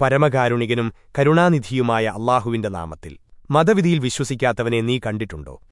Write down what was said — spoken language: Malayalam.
പരമകാരുണികനും കരുണാനിധിയുമായ അള്ളാഹുവിന്റെ നാമത്തിൽ. മതവിധിയിൽ വിശ്വസിക്കാത്തവനെ നീ കണ്ടിട്ടുണ്ടോ?